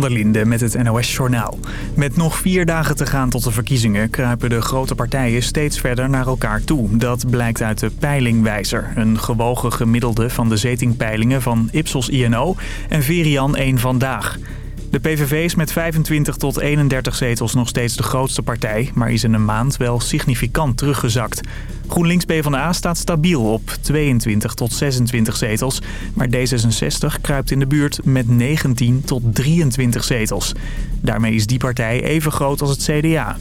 van der Linde met het NOS-journaal. Met nog vier dagen te gaan tot de verkiezingen... kruipen de grote partijen steeds verder naar elkaar toe. Dat blijkt uit de peilingwijzer. Een gewogen gemiddelde van de zetingpeilingen van Ipsos INO en Verian 1 Vandaag. De PVV is met 25 tot 31 zetels nog steeds de grootste partij... maar is in een maand wel significant teruggezakt. GroenLinks PvdA staat stabiel op 22 tot 26 zetels... maar D66 kruipt in de buurt met 19 tot 23 zetels. Daarmee is die partij even groot als het CDA.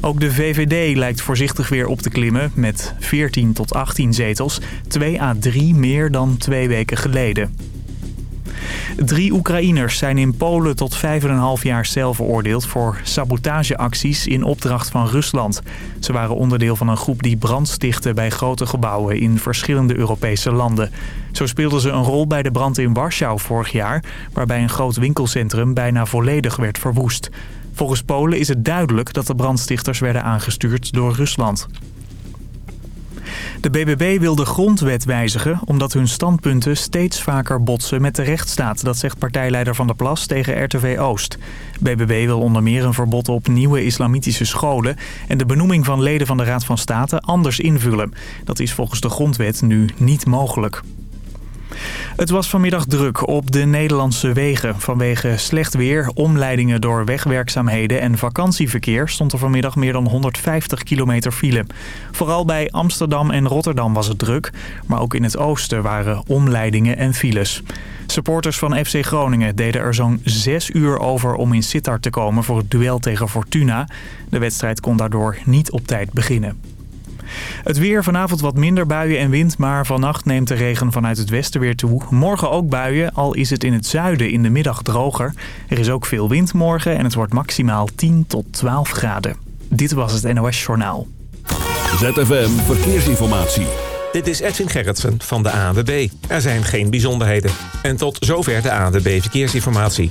Ook de VVD lijkt voorzichtig weer op te klimmen met 14 tot 18 zetels. 2 à 3 meer dan twee weken geleden. Drie Oekraïners zijn in Polen tot 5,5 jaar cel veroordeeld voor sabotageacties in opdracht van Rusland. Ze waren onderdeel van een groep die brand stichtte bij grote gebouwen in verschillende Europese landen. Zo speelden ze een rol bij de brand in Warschau vorig jaar, waarbij een groot winkelcentrum bijna volledig werd verwoest. Volgens Polen is het duidelijk dat de brandstichters werden aangestuurd door Rusland. De BBB wil de grondwet wijzigen omdat hun standpunten steeds vaker botsen met de rechtsstaat. Dat zegt partijleider Van der Plas tegen RTV Oost. BBB wil onder meer een verbod op nieuwe islamitische scholen... en de benoeming van leden van de Raad van State anders invullen. Dat is volgens de grondwet nu niet mogelijk. Het was vanmiddag druk op de Nederlandse wegen. Vanwege slecht weer, omleidingen door wegwerkzaamheden en vakantieverkeer... stond er vanmiddag meer dan 150 kilometer file. Vooral bij Amsterdam en Rotterdam was het druk. Maar ook in het oosten waren omleidingen en files. Supporters van FC Groningen deden er zo'n zes uur over om in Sittard te komen voor het duel tegen Fortuna. De wedstrijd kon daardoor niet op tijd beginnen. Het weer vanavond wat minder buien en wind, maar vannacht neemt de regen vanuit het westen weer toe. Morgen ook buien, al is het in het zuiden in de middag droger. Er is ook veel wind morgen en het wordt maximaal 10 tot 12 graden. Dit was het NOS Journaal. ZFM Verkeersinformatie. Dit is Edwin Gerritsen van de ANWB. Er zijn geen bijzonderheden. En tot zover de ANWB Verkeersinformatie.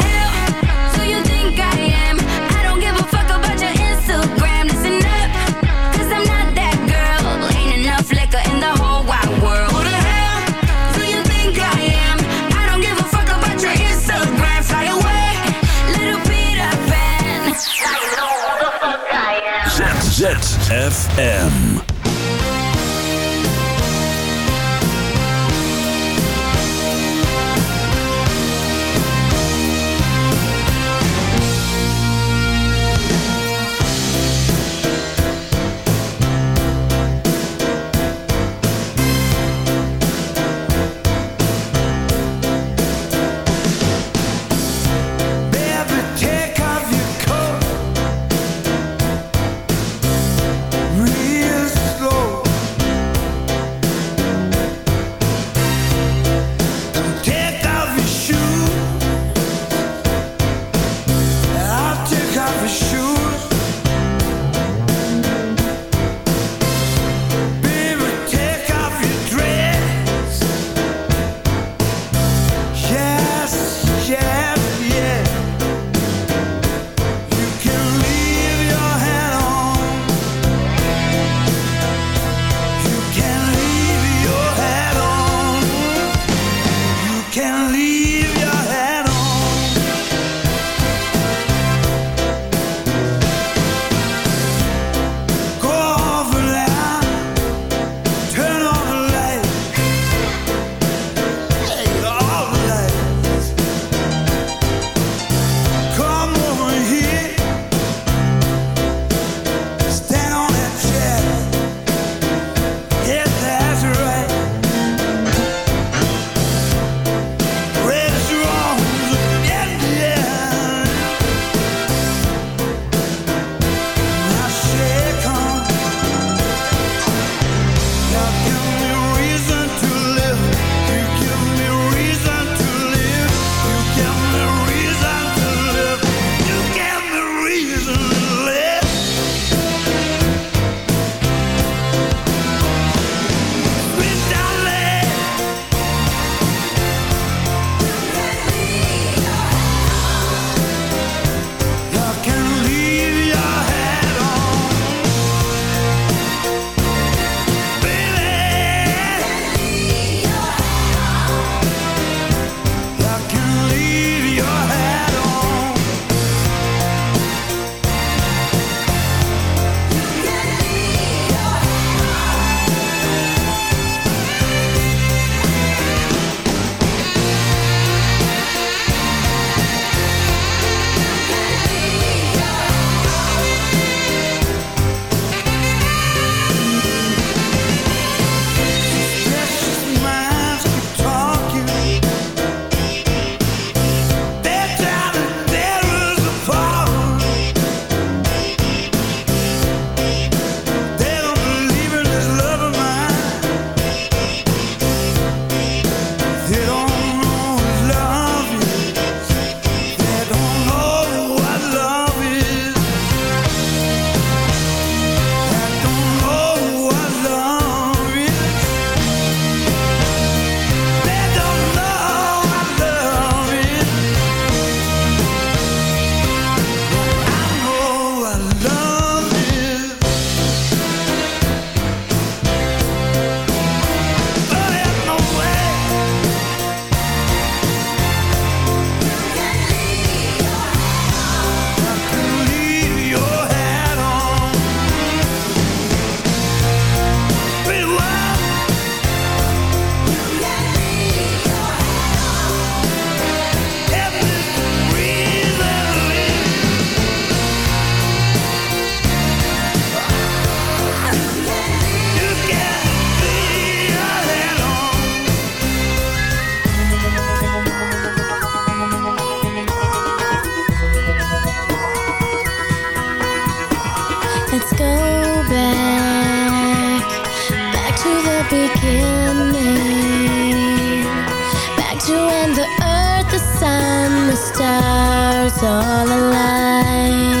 ZFM. earth, the sun, the stars, all alive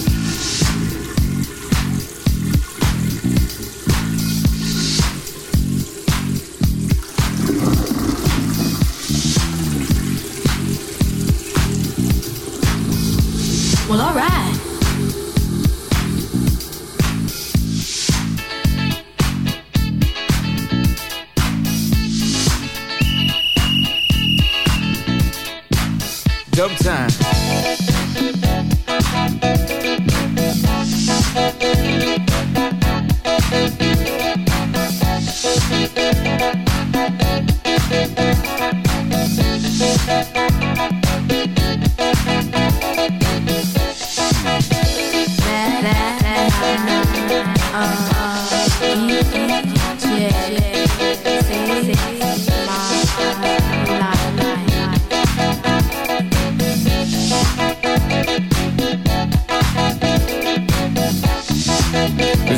Dub time.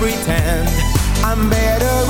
Pretend. I'm better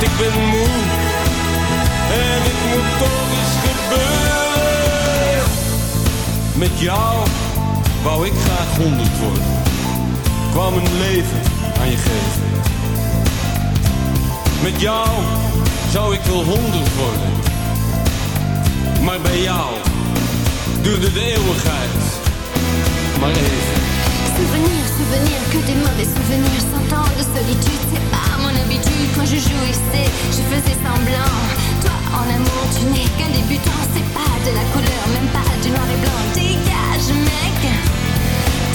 Ik ben moe en het moet toch eens gebeuren. Met jou wou ik graag honderd worden. Ik wou mijn leven aan je geven. Met jou zou ik wel honderd worden. Maar bij jou duurde de eeuwigheid maar even. Souvenirs, souvenirs, que des mauvais souvenirs. Cent ans de solitude, c'est pas mon habitude. Quand je jouissais, je faisais semblant. Toi, en amour, tu n'es qu'un débutant. C'est pas de la couleur, même pas du noir et blanc. Dégage, mec.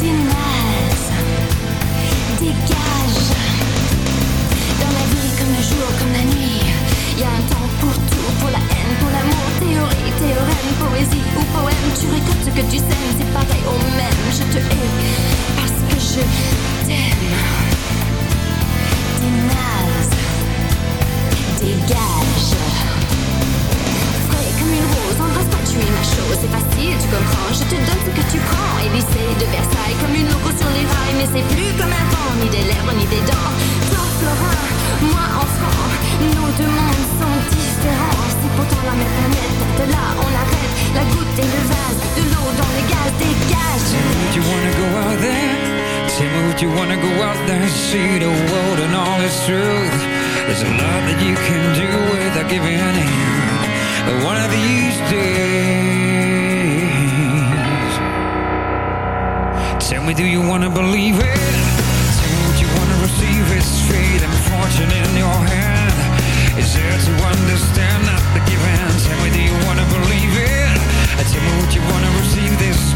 T'es Dégage. Dans la vie, comme le jour, comme la nuit. Y a un temps pour tout, pour la haine, pour l'amour. Théorie, théorème, poésie ou poème. Tu récoltes ce que tu sèmes, c'est pareil au même. Je te hais je t'aime T'es naze Dégage Frais comme une rose, embrasse-moi, tu es ma chose C'est facile, tu comprends, je te donne ce que tu prends Élysée de Versailles, comme une loco sur les rails Mais c'est plus comme avant, ni des lèvres, ni des dents Toi, Florin, moi, enfant Nos deux mondes sont différents C'est pourtant la même planète, de là, on arrête La goutte et le vase, de l'eau dans le gaz Dégage you wanna go out there? Tell me would you wanna go out there and See the world and all its truth. There's a lot that you can do without giving in But one of these days Tell me do you wanna believe it? Tell me would you wanna receive it? Fate and fortune in your hand. Is there to understand not the given Tell me do you wanna believe it? Tell me would you wanna receive this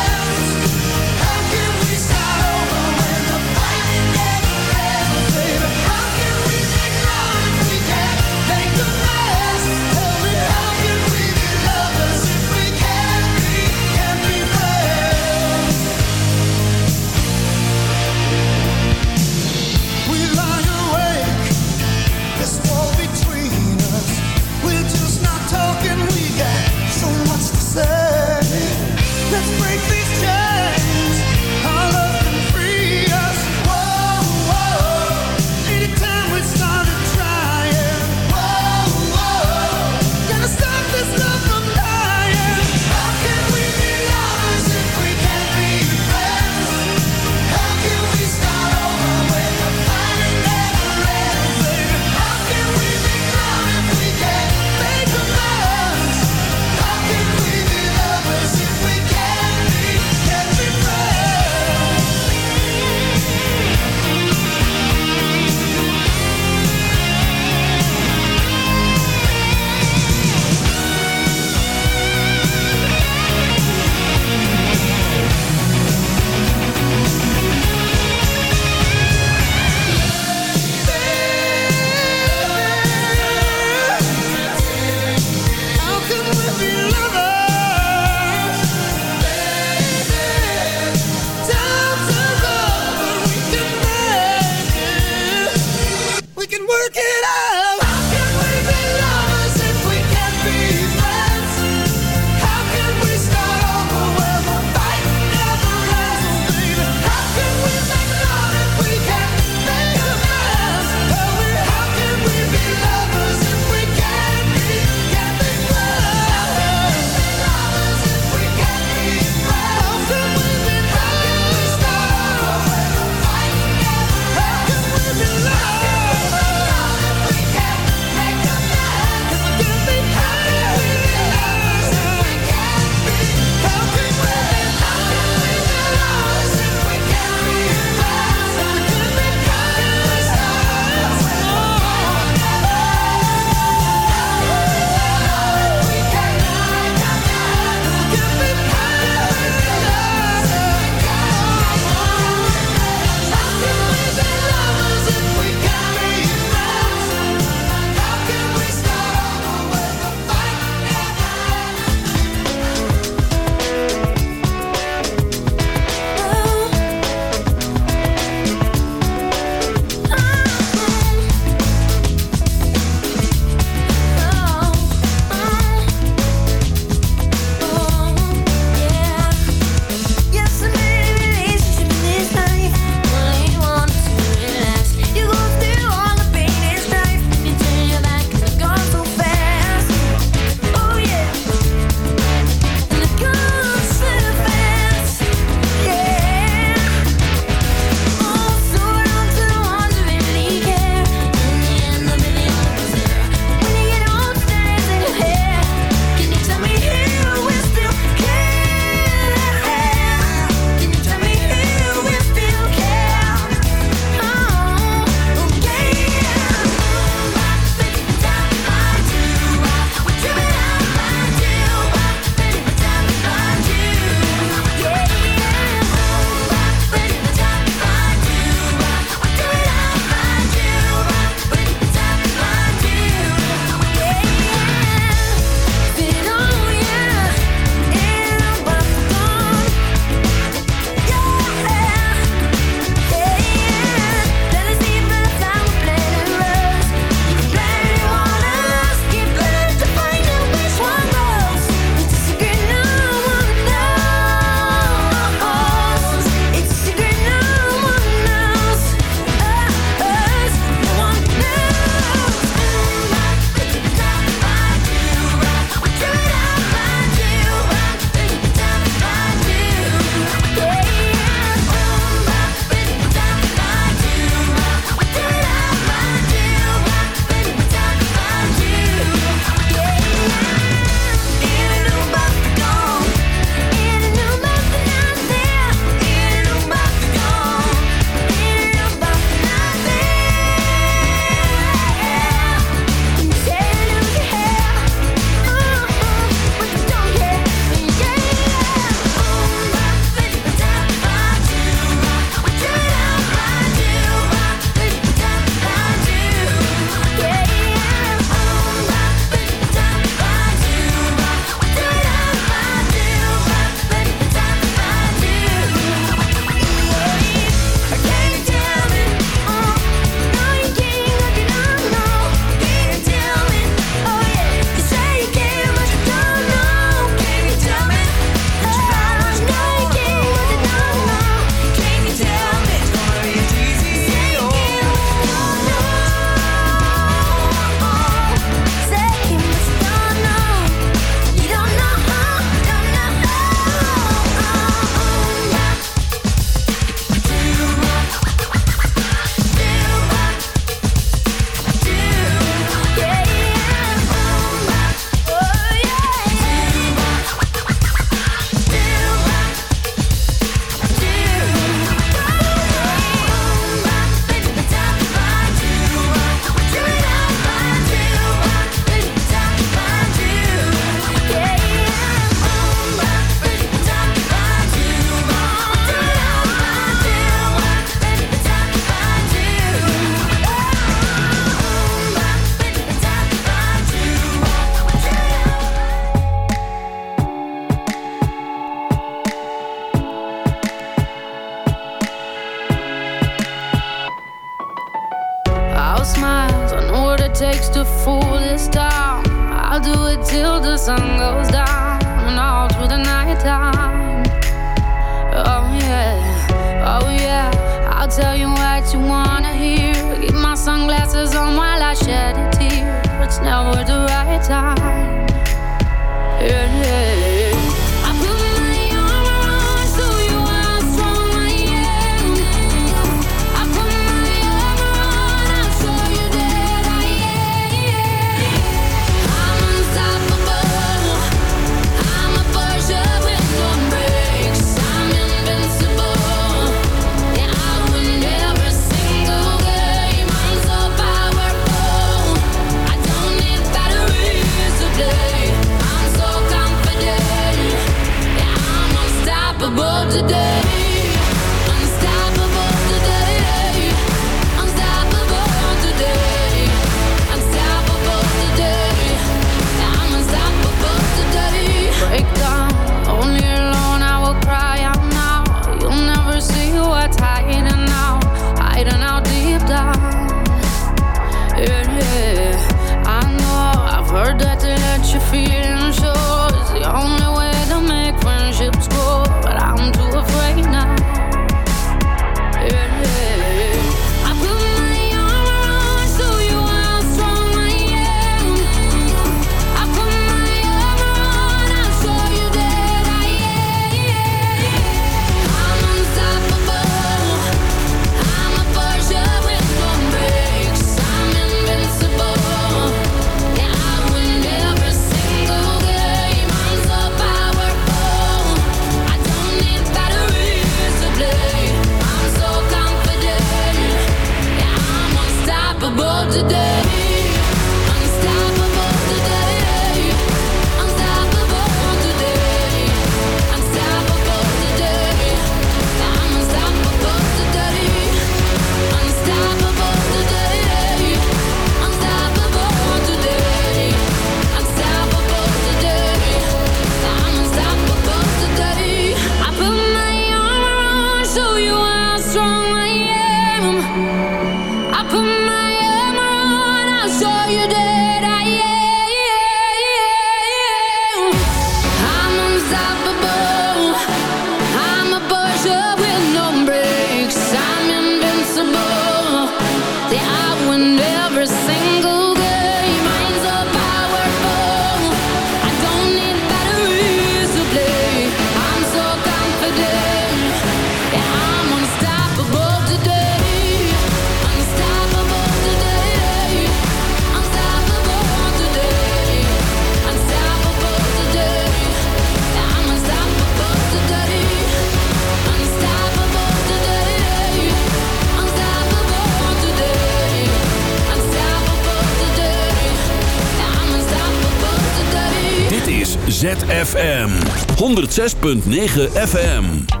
106.9 FM.